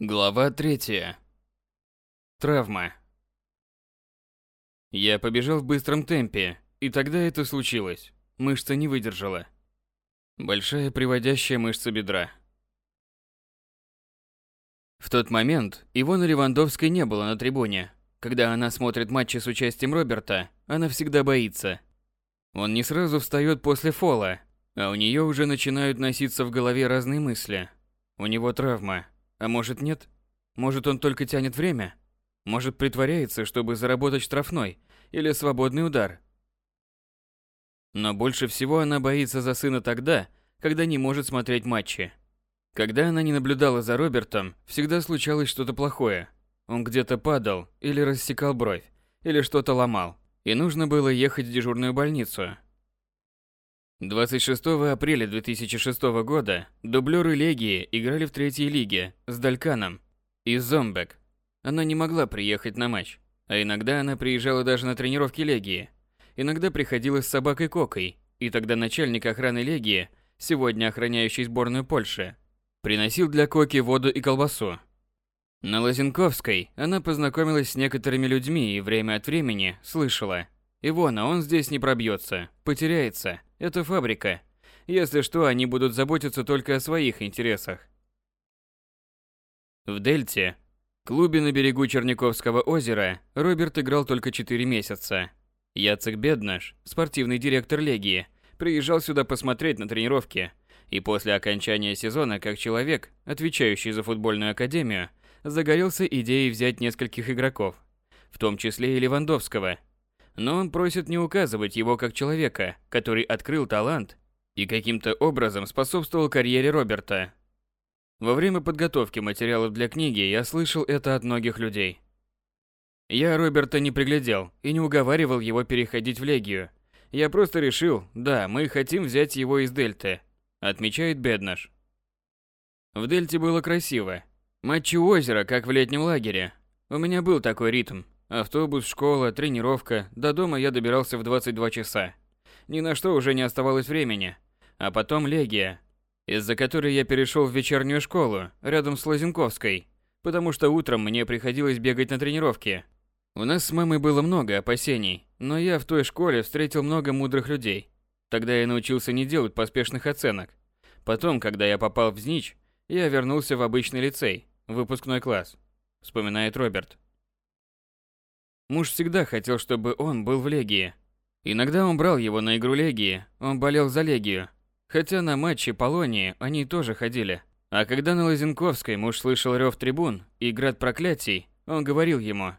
Глава третья. Травма. Я побежал в быстром темпе, и тогда это случилось. Мышца не выдержала. Большая приводящая мышца бедра. В тот момент Ивона Левандовской не было на трибуне. Когда она смотрит матчи с участием Роберта, она всегда боится. Он не сразу встает после фола, а у нее уже начинают носиться в голове разные мысли. У него травма, а может нет? Может он только тянет время? Может притворяется, чтобы заработать штрафной или свободный удар? Но больше всего она боится за сына тогда, когда не может смотреть матчи. Когда она не наблюдала за Робертом, всегда случалось что-то плохое. Он где-то падал, или рассекал бровь, или что-то ломал, и нужно было ехать в дежурную больницу. 26 апреля 2006 года дублеры Легии играли в третьей лиге с Дальканом из Зомбек. Она не могла приехать на матч, а иногда она приезжала даже на тренировки Легии. Иногда приходила с собакой Кокой, и тогда начальник охраны Легии, сегодня охраняющий сборную Польши, приносил для Коки воду и колбасу. На Лозенковской она познакомилась с некоторыми людьми и время от времени слышала – Ивона, он здесь не пробьется, потеряется. Это фабрика. Если что, они будут заботиться только о своих интересах. В Дельте, клубе на берегу Черняковского озера, Роберт играл только 4 месяца. Яцек Беднаш, спортивный директор Легии, приезжал сюда посмотреть на тренировки, и после окончания сезона, как человек, отвечающий за футбольную академию, загорелся идеей взять нескольких игроков, в том числе и Левандовского – но он просит не указывать его как человека, который открыл талант и каким-то образом способствовал карьере Роберта. Во время подготовки материалов для книги я слышал это от многих людей. Я Роберта не приглядел и не уговаривал его переходить в Легию. Я просто решил, да, мы хотим взять его из Дельты, отмечает Беднаш. В Дельте было красиво. Матчи озера, как в летнем лагере. У меня был такой ритм. Автобус, школа, тренировка. До дома я добирался в 22 часа. Ни на что уже не оставалось времени. А потом Легия, из-за которой я перешел в вечернюю школу, рядом с Лозенковской, потому что утром мне приходилось бегать на тренировки. У нас с мамой было много опасений, но я в той школе встретил много мудрых людей. Тогда я научился не делать поспешных оценок. Потом, когда я попал в ЗНИЧ, я вернулся в обычный лицей, выпускной класс, вспоминает Роберт. Муж всегда хотел, чтобы он был в Легии. Иногда он брал его на игру Легии, он болел за Легию. Хотя на матчи Полонии они тоже ходили. А когда на Лозенковской муж слышал рев трибун и град проклятий, он говорил ему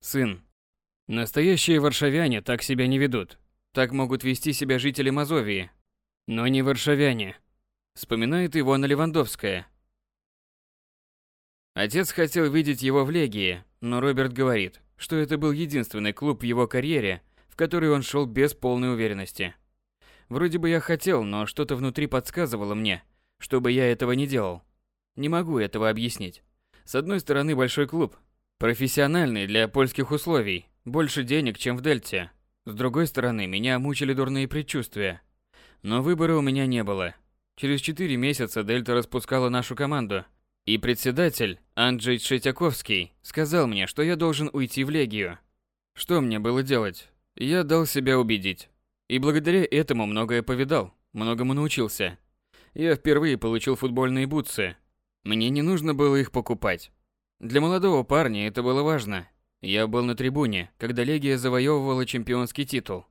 «Сын, настоящие варшавяне так себя не ведут. Так могут вести себя жители Мазовии. Но не варшавяне», вспоминает Ивона Левандовская. Отец хотел видеть его в Легии, но Роберт говорит – что это был единственный клуб в его карьере, в который он шел без полной уверенности. Вроде бы я хотел, но что-то внутри подсказывало мне, чтобы я этого не делал. Не могу этого объяснить. С одной стороны, большой клуб, профессиональный для польских условий, больше денег, чем в Дельте. С другой стороны, меня мучили дурные предчувствия. Но выбора у меня не было. Через 4 месяца Дельта распускала нашу команду – и председатель, Анджей Третьяковский, сказал мне, что я должен уйти в Легию. Что мне было делать? Я дал себя убедить. И благодаря этому многое повидал, многому научился. Я впервые получил футбольные бутсы. Мне не нужно было их покупать. Для молодого парня это было важно. Я был на трибуне, когда Легия завоевывала чемпионский титул.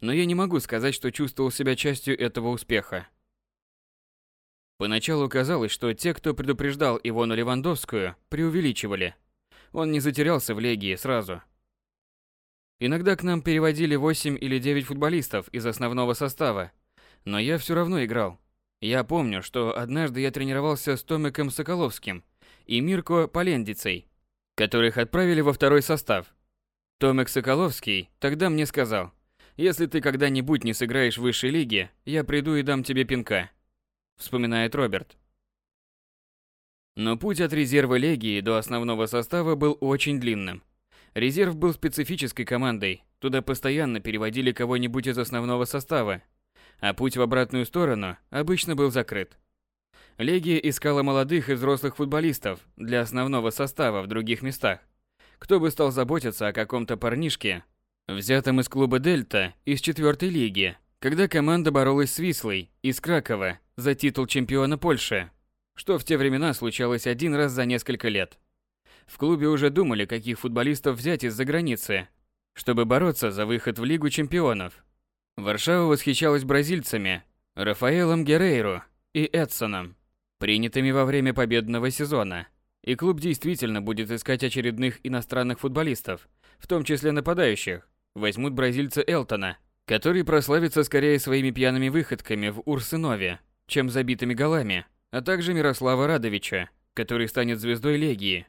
Но я не могу сказать, что чувствовал себя частью этого успеха. Поначалу казалось, что те, кто предупреждал Ивону Левандовскую, преувеличивали. Он не затерялся в Легии сразу. Иногда к нам переводили 8 или 9 футболистов из основного состава, но я все равно играл. Я помню, что однажды я тренировался с Томиком Соколовским и Мирко Полендицей, которых отправили во второй состав. Томик Соколовский тогда мне сказал, если ты когда-нибудь не сыграешь в высшей лиге, я приду и дам тебе пинка вспоминает Роберт. Но путь от резерва Легии до основного состава был очень длинным. Резерв был специфической командой, туда постоянно переводили кого-нибудь из основного состава, а путь в обратную сторону обычно был закрыт. Легия искала молодых и взрослых футболистов для основного состава в других местах. Кто бы стал заботиться о каком-то парнишке, взятом из клуба «Дельта» из четвертой лиги, когда команда боролась с Вислой из Кракова за титул чемпиона Польши, что в те времена случалось один раз за несколько лет. В клубе уже думали, каких футболистов взять из-за границы, чтобы бороться за выход в Лигу чемпионов. Варшава восхищалась бразильцами Рафаэлом Герейро и Эдсоном, принятыми во время победного сезона. И клуб действительно будет искать очередных иностранных футболистов, в том числе нападающих. Возьмут бразильца Элтона – который прославится скорее своими пьяными выходками в Урсынове, чем забитыми голами, а также Мирослава Радовича, который станет звездой Легии.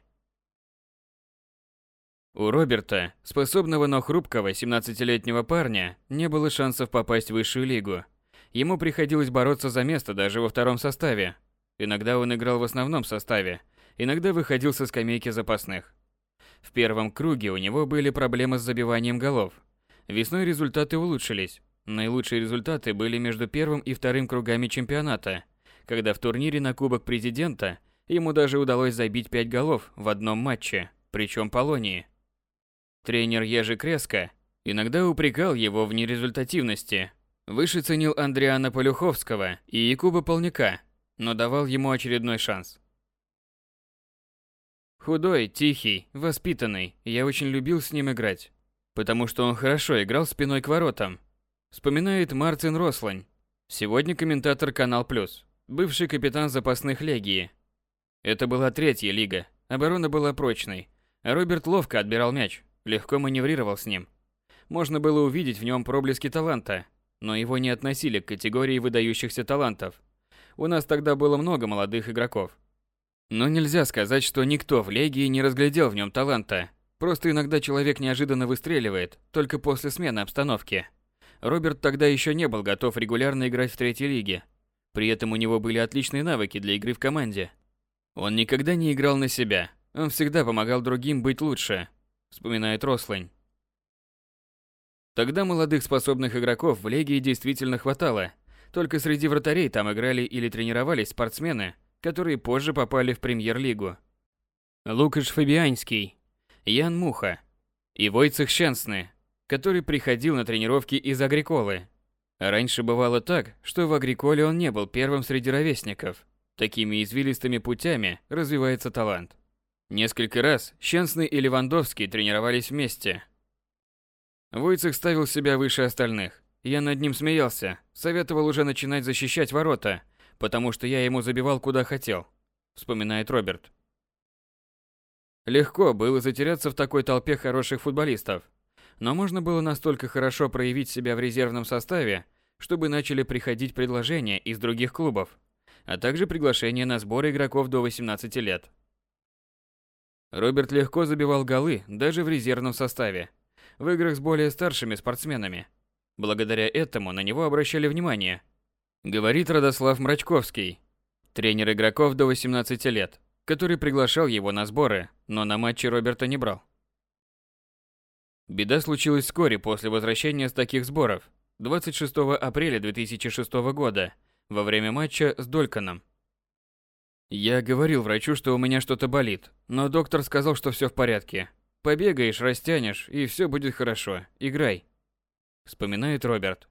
У Роберта, способного, но хрупкого 17-летнего парня, не было шансов попасть в высшую лигу. Ему приходилось бороться за место даже во втором составе. Иногда он играл в основном составе, иногда выходил со скамейки запасных. В первом круге у него были проблемы с забиванием голов, Весной результаты улучшились. Наилучшие результаты были между первым и вторым кругами чемпионата, когда в турнире на Кубок Президента ему даже удалось забить 5 голов в одном матче, причем Полонии. Тренер Ежи Креско иногда упрекал его в нерезультативности, выше ценил Андриана Полюховского и Якуба Полняка, но давал ему очередной шанс. Худой, тихий, воспитанный, я очень любил с ним играть потому что он хорошо играл спиной к воротам. Вспоминает Мартин Рослань, сегодня комментатор Канал Плюс, бывший капитан запасных Легии. Это была третья лига, оборона была прочной, а Роберт ловко отбирал мяч, легко маневрировал с ним. Можно было увидеть в нем проблески таланта, но его не относили к категории выдающихся талантов. У нас тогда было много молодых игроков. Но нельзя сказать, что никто в Легии не разглядел в нем таланта, Просто иногда человек неожиданно выстреливает, только после смены обстановки. Роберт тогда еще не был готов регулярно играть в третьей лиге. При этом у него были отличные навыки для игры в команде. Он никогда не играл на себя. Он всегда помогал другим быть лучше, вспоминает Рослань. Тогда молодых способных игроков в Легии действительно хватало. Только среди вратарей там играли или тренировались спортсмены, которые позже попали в премьер-лигу. Лукаш Фабианский, Ян Муха и Войцех Щенсны, который приходил на тренировки из Агриколы. Раньше бывало так, что в Агриколе он не был первым среди ровесников. Такими извилистыми путями развивается талант. Несколько раз Щенсны и Левандовский тренировались вместе. Войцех ставил себя выше остальных. Я над ним смеялся, советовал уже начинать защищать ворота, потому что я ему забивал куда хотел, вспоминает Роберт. Легко было затеряться в такой толпе хороших футболистов. Но можно было настолько хорошо проявить себя в резервном составе, чтобы начали приходить предложения из других клубов, а также приглашения на сборы игроков до 18 лет. Роберт легко забивал голы даже в резервном составе, в играх с более старшими спортсменами. Благодаря этому на него обращали внимание. Говорит Радослав Мрачковский, тренер игроков до 18 лет который приглашал его на сборы, но на матчи Роберта не брал. Беда случилась вскоре после возвращения с таких сборов, 26 апреля 2006 года, во время матча с Дольканом. Я говорил врачу, что у меня что-то болит, но доктор сказал, что все в порядке. Побегаешь, растянешь, и все будет хорошо. Играй. Вспоминает Роберт.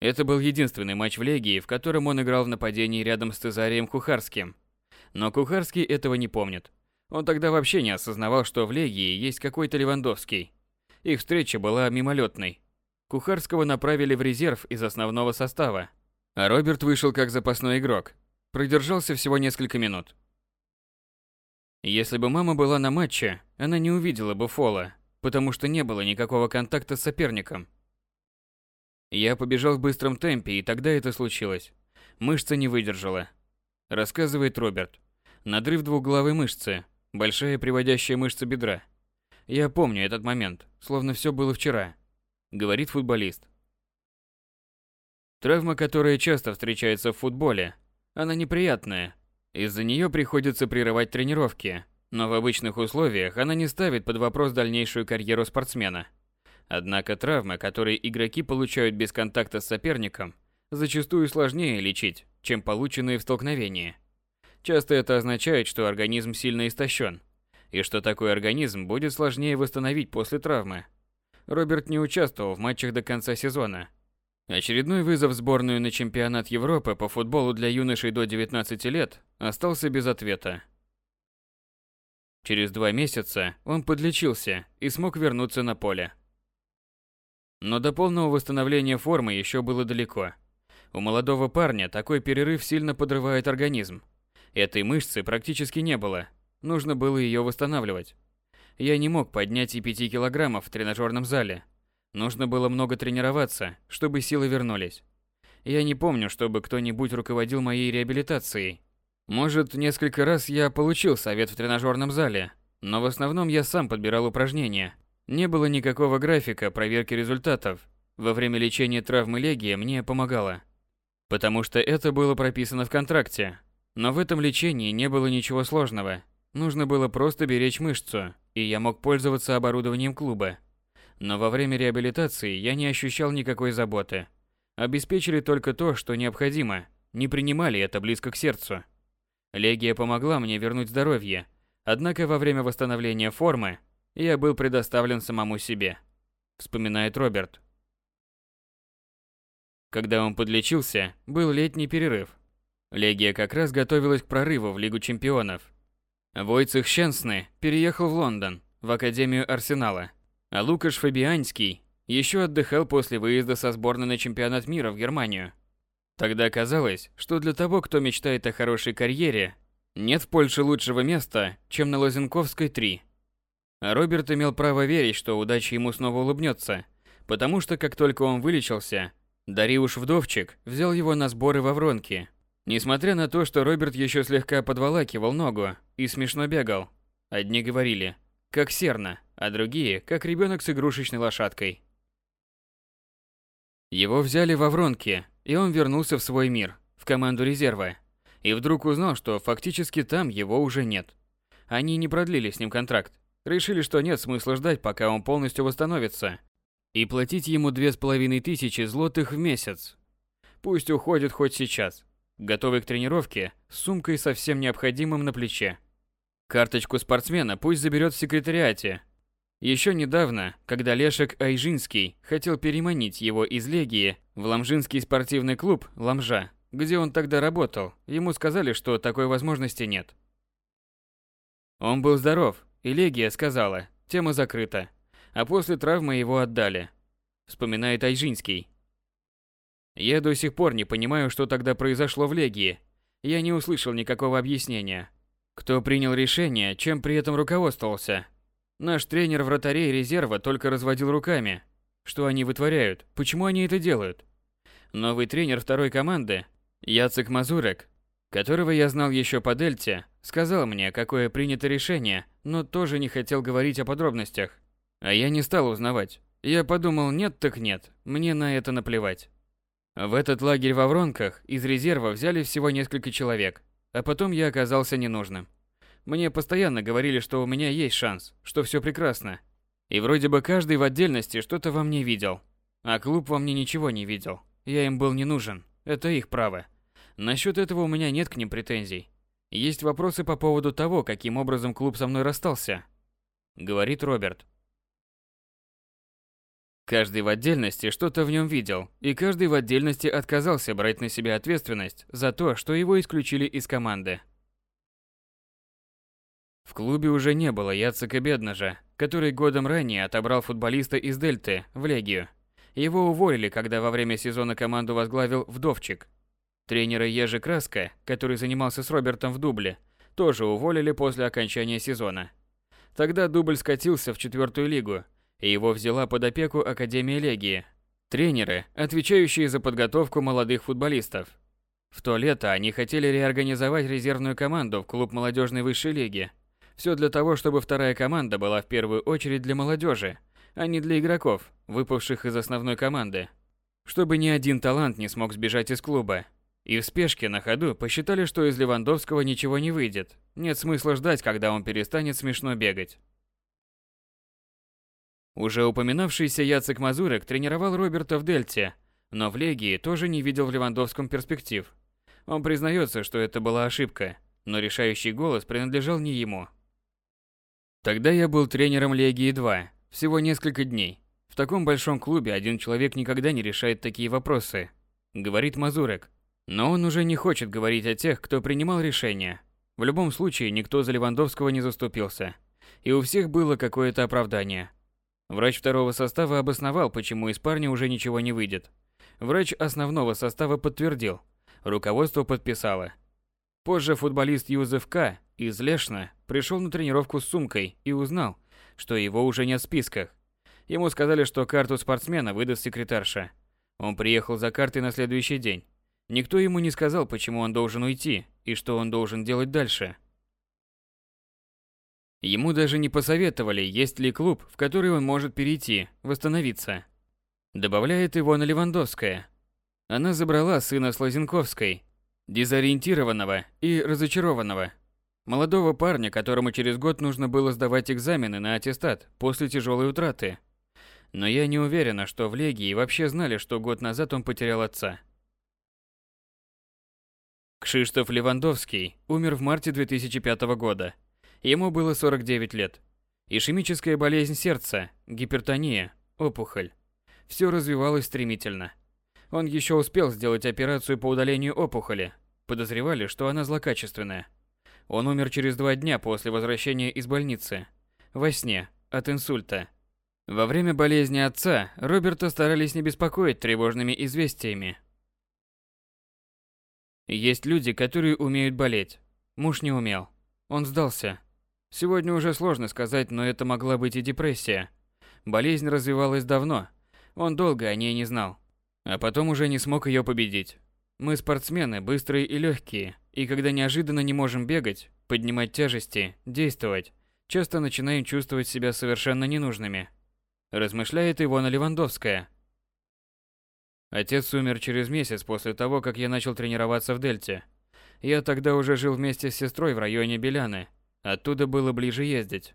Это был единственный матч в Легии, в котором он играл в нападении рядом с Цезарием Кухарским, но Кухарский этого не помнит. Он тогда вообще не осознавал, что в Легии есть какой-то Левандовский. Их встреча была мимолетной. Кухарского направили в резерв из основного состава, а Роберт вышел как запасной игрок. Продержался всего несколько минут. Если бы мама была на матче, она не увидела бы фола, потому что не было никакого контакта с соперником. Я побежал в быстром темпе, и тогда это случилось. Мышца не выдержала. Рассказывает Роберт. Надрыв двухглавой мышцы, большая приводящая мышца бедра. Я помню этот момент, словно все было вчера, говорит футболист. Травма, которая часто встречается в футболе, она неприятная. Из-за нее приходится прерывать тренировки, но в обычных условиях она не ставит под вопрос дальнейшую карьеру спортсмена. Однако травмы, которые игроки получают без контакта с соперником, зачастую сложнее лечить, чем полученные в столкновении. Часто это означает, что организм сильно истощен, и что такой организм будет сложнее восстановить после травмы. Роберт не участвовал в матчах до конца сезона. Очередной вызов в сборную на чемпионат Европы по футболу для юношей до 19 лет остался без ответа. Через два месяца он подлечился и смог вернуться на поле. Но до полного восстановления формы еще было далеко. У молодого парня такой перерыв сильно подрывает организм. Этой мышцы практически не было. Нужно было ее восстанавливать. Я не мог поднять и 5 килограммов в тренажерном зале. Нужно было много тренироваться, чтобы силы вернулись. Я не помню, чтобы кто-нибудь руководил моей реабилитацией. Может, несколько раз я получил совет в тренажерном зале, но в основном я сам подбирал упражнения. Не было никакого графика проверки результатов. Во время лечения травмы легия мне помогало. Потому что это было прописано в контракте. Но в этом лечении не было ничего сложного. Нужно было просто беречь мышцу, и я мог пользоваться оборудованием клуба. Но во время реабилитации я не ощущал никакой заботы. Обеспечили только то, что необходимо, не принимали это близко к сердцу. Легия помогла мне вернуть здоровье, однако во время восстановления формы я был предоставлен самому себе, вспоминает Роберт. Когда он подлечился, был летний перерыв. Легия как раз готовилась к прорыву в Лигу чемпионов, Войцех Щенсны переехал в Лондон, в Академию Арсенала, а Лукаш Фабианский еще отдыхал после выезда со сборной на чемпионат мира в Германию. Тогда казалось, что для того, кто мечтает о хорошей карьере, нет в Польше лучшего места, чем на Лозенковской 3. А Роберт имел право верить, что удача ему снова улыбнется, потому что как только он вылечился, Дариуш Вдовчик взял его на сборы во Вронки, Несмотря на то, что Роберт еще слегка подволакивал ногу и смешно бегал, одни говорили «как серна», а другие «как ребенок с игрушечной лошадкой». Его взяли во Вронке, и он вернулся в свой мир, в команду резерва, и вдруг узнал, что фактически там его уже нет. Они не продлили с ним контракт, решили, что нет смысла ждать, пока он полностью восстановится, и платить ему две с половиной тысячи злотых в месяц. Пусть уходит хоть сейчас, готовый к тренировке, с сумкой со всем необходимым на плече. Карточку спортсмена пусть заберет в секретариате. Еще недавно, когда Лешек Айжинский хотел переманить его из Легии в Ламжинский спортивный клуб «Ламжа», где он тогда работал, ему сказали, что такой возможности нет. Он был здоров, и Легия сказала, тема закрыта, а после травмы его отдали. Вспоминает Айжинский. Я до сих пор не понимаю, что тогда произошло в Легии. Я не услышал никакого объяснения. Кто принял решение, чем при этом руководствовался? Наш тренер вратарей резерва только разводил руками. Что они вытворяют? Почему они это делают? Новый тренер второй команды, Яцек Мазурек, которого я знал еще по Дельте, сказал мне, какое принято решение, но тоже не хотел говорить о подробностях. А я не стал узнавать. Я подумал, нет так нет, мне на это наплевать. В этот лагерь во Вронках из резерва взяли всего несколько человек, а потом я оказался ненужным. Мне постоянно говорили, что у меня есть шанс, что все прекрасно. И вроде бы каждый в отдельности что-то во мне видел. А клуб во мне ничего не видел. Я им был не нужен. Это их право. Насчет этого у меня нет к ним претензий. Есть вопросы по поводу того, каким образом клуб со мной расстался. Говорит Роберт. Каждый в отдельности что-то в нем видел, и каждый в отдельности отказался брать на себя ответственность за то, что его исключили из команды. В клубе уже не было Яцека Бедножа, который годом ранее отобрал футболиста из Дельты в Легию. Его уволили, когда во время сезона команду возглавил Вдовчик. Тренера Ежи Краска, который занимался с Робертом в дубле, тоже уволили после окончания сезона. Тогда дубль скатился в четвертую лигу, и его взяла под опеку Академия Легии. Тренеры, отвечающие за подготовку молодых футболистов. В то лето они хотели реорганизовать резервную команду в клуб молодежной высшей лиги. Все для того, чтобы вторая команда была в первую очередь для молодежи, а не для игроков, выпавших из основной команды. Чтобы ни один талант не смог сбежать из клуба. И в спешке на ходу посчитали, что из Левандовского ничего не выйдет. Нет смысла ждать, когда он перестанет смешно бегать. Уже упоминавшийся Яцек Мазурек тренировал Роберта в Дельте, но в Легии тоже не видел в Левандовском перспектив. Он признается, что это была ошибка, но решающий голос принадлежал не ему. Тогда я был тренером Легии 2, всего несколько дней. В таком большом клубе один человек никогда не решает такие вопросы, говорит Мазурек. Но он уже не хочет говорить о тех, кто принимал решения. В любом случае, никто за Левандовского не заступился. И у всех было какое-то оправдание. Врач второго состава обосновал, почему из парня уже ничего не выйдет. Врач основного состава подтвердил. Руководство подписало. Позже футболист Юзеф К. из Лешна пришел на тренировку с сумкой и узнал, что его уже нет в списках. Ему сказали, что карту спортсмена выдаст секретарша. Он приехал за картой на следующий день. Никто ему не сказал, почему он должен уйти и что он должен делать дальше. Ему даже не посоветовали, есть ли клуб, в который он может перейти, восстановиться. Добавляет Ивона Левандовская. Она забрала сына Слазенковской, дезориентированного и разочарованного. Молодого парня, которому через год нужно было сдавать экзамены на аттестат после тяжелой утраты. Но я не уверена, что в Легии вообще знали, что год назад он потерял отца. Кшиштоф Левандовский умер в марте 2005 года. Ему было 49 лет. Ишемическая болезнь сердца, гипертония, опухоль. Все развивалось стремительно. Он еще успел сделать операцию по удалению опухоли. Подозревали, что она злокачественная. Он умер через два дня после возвращения из больницы. Во сне, от инсульта. Во время болезни отца Роберта старались не беспокоить тревожными известиями. Есть люди, которые умеют болеть. Муж не умел. Он сдался. Сегодня уже сложно сказать, но это могла быть и депрессия. Болезнь развивалась давно. Он долго о ней не знал. А потом уже не смог ее победить. Мы спортсмены, быстрые и легкие, и когда неожиданно не можем бегать, поднимать тяжести, действовать, часто начинаем чувствовать себя совершенно ненужными. Размышляет Ивона Левандовская, Отец умер через месяц после того, как я начал тренироваться в Дельте. Я тогда уже жил вместе с сестрой в районе Беляны. Оттуда было ближе ездить.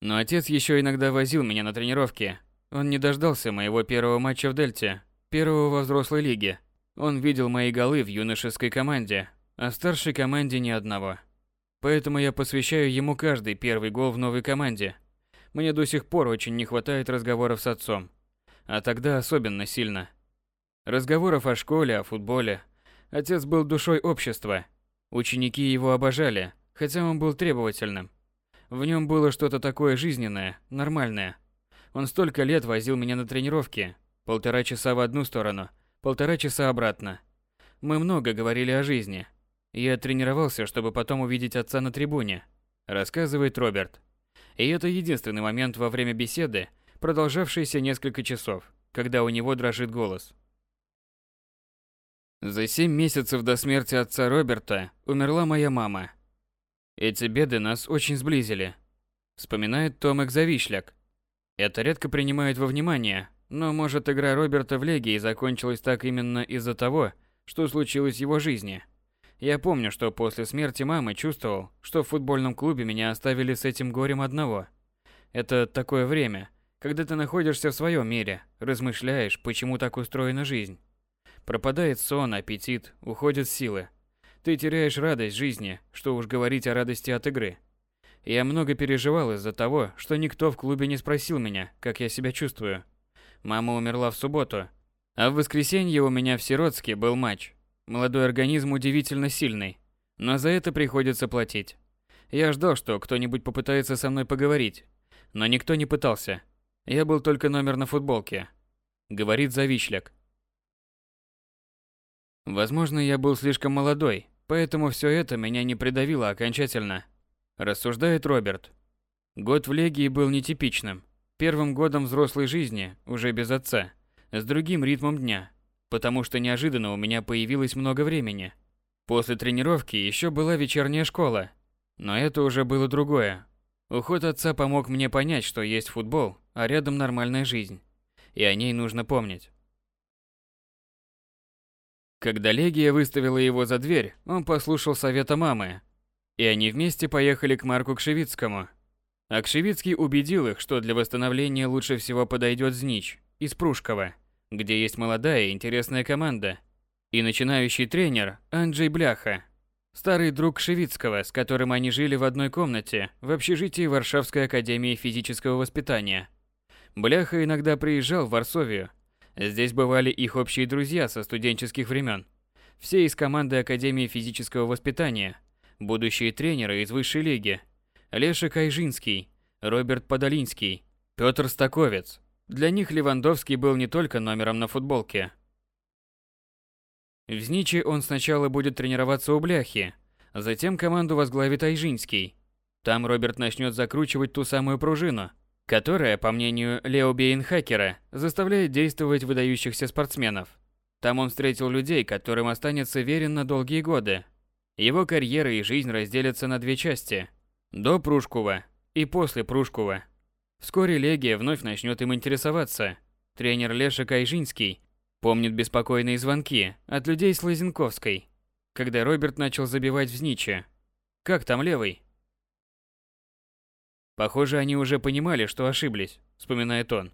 Но отец еще иногда возил меня на тренировки. Он не дождался моего первого матча в Дельте, первого во взрослой лиге. Он видел мои голы в юношеской команде, а в старшей команде ни одного. Поэтому я посвящаю ему каждый первый гол в новой команде. Мне до сих пор очень не хватает разговоров с отцом. А тогда особенно сильно. Разговоров о школе, о футболе. Отец был душой общества. Ученики его обожали, хотя он был требовательным. В нем было что-то такое жизненное, нормальное. Он столько лет возил меня на тренировки. Полтора часа в одну сторону, полтора часа обратно. Мы много говорили о жизни. Я тренировался, чтобы потом увидеть отца на трибуне, рассказывает Роберт. И это единственный момент во время беседы, продолжавшийся несколько часов, когда у него дрожит голос. За семь месяцев до смерти отца Роберта умерла моя мама. Эти беды нас очень сблизили. Вспоминает Томек Завишляк. Это редко принимают во внимание, но может игра Роберта в Легии закончилась так именно из-за того, что случилось в его жизни. Я помню, что после смерти мамы чувствовал, что в футбольном клубе меня оставили с этим горем одного. Это такое время, когда ты находишься в своем мире, размышляешь, почему так устроена жизнь. Пропадает сон, аппетит, уходят силы. Ты теряешь радость жизни, что уж говорить о радости от игры. Я много переживал из-за того, что никто в клубе не спросил меня, как я себя чувствую. Мама умерла в субботу, а в воскресенье у меня в Сиротске был матч. Молодой организм удивительно сильный, но за это приходится платить. Я ждал, что кто-нибудь попытается со мной поговорить, но никто не пытался. Я был только номер на футболке. Говорит Завичляк. Возможно, я был слишком молодой, поэтому все это меня не придавило окончательно. Рассуждает Роберт. Год в Легии был нетипичным. Первым годом взрослой жизни, уже без отца, с другим ритмом дня, потому что неожиданно у меня появилось много времени. После тренировки еще была вечерняя школа, но это уже было другое. Уход отца помог мне понять, что есть футбол, а рядом нормальная жизнь. И о ней нужно помнить. Когда Легия выставила его за дверь, он послушал совета мамы, и они вместе поехали к Марку Кшевицкому. А Кшевицкий убедил их, что для восстановления лучше всего подойдет Знич из Прушкова, где есть молодая и интересная команда. И начинающий тренер Анджей Бляха, старый друг Шевицкого, с которым они жили в одной комнате в общежитии Варшавской академии физического воспитания. Бляха иногда приезжал в Варсовию. Здесь бывали их общие друзья со студенческих времен. Все из команды Академии физического воспитания, будущие тренеры из высшей лиги. Леша Кайжинский, Роберт Подолинский, Петр Стаковец. Для них Левандовский был не только номером на футболке. В Зниче он сначала будет тренироваться у Бляхи, затем команду возглавит Айжинский. Там Роберт начнет закручивать ту самую пружину, которая, по мнению Лео Бейнхакера, заставляет действовать выдающихся спортсменов. Там он встретил людей, которым останется верен на долгие годы. Его карьера и жизнь разделятся на две части – до Прушкова и после Прушкова. Вскоре Легия вновь начнет им интересоваться. Тренер Леша Кайжинский помнит беспокойные звонки от людей с Лозенковской, когда Роберт начал забивать в Зниче. «Как там левый?» Похоже, они уже понимали, что ошиблись, вспоминает он.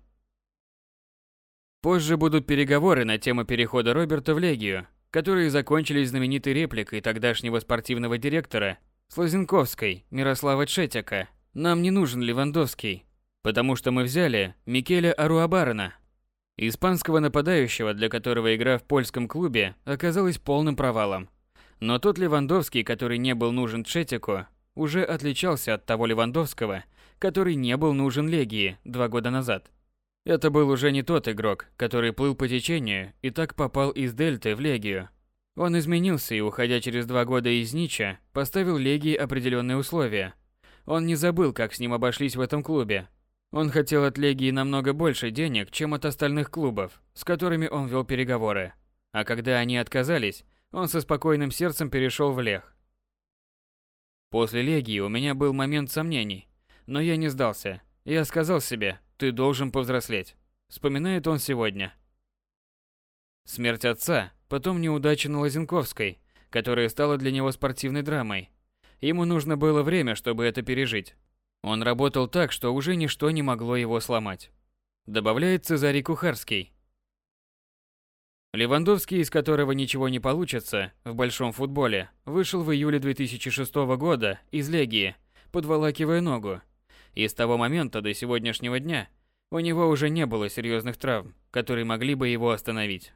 Позже будут переговоры на тему перехода Роберта в Легию, которые закончились знаменитой репликой тогдашнего спортивного директора Слозенковской Мирослава Четяка. «Нам не нужен Левандовский, потому что мы взяли Микеля Аруабарена, испанского нападающего, для которого игра в польском клубе оказалась полным провалом. Но тот Левандовский, который не был нужен Четику, уже отличался от того Левандовского, который не был нужен Легии два года назад. Это был уже не тот игрок, который плыл по течению и так попал из Дельты в Легию. Он изменился и, уходя через два года из Нича, поставил Легии определенные условия. Он не забыл, как с ним обошлись в этом клубе. Он хотел от Легии намного больше денег, чем от остальных клубов, с которыми он вел переговоры. А когда они отказались, он со спокойным сердцем перешел в Лех. После Легии у меня был момент сомнений, но я не сдался. Я сказал себе, ты должен повзрослеть. Вспоминает он сегодня. Смерть отца, потом неудача на Лозенковской, которая стала для него спортивной драмой. Ему нужно было время, чтобы это пережить. Он работал так, что уже ничто не могло его сломать. Добавляет Цезарий Кухарский. Левандовский, из которого ничего не получится в большом футболе, вышел в июле 2006 года из Легии, подволакивая ногу. И с того момента до сегодняшнего дня у него уже не было серьезных травм, которые могли бы его остановить.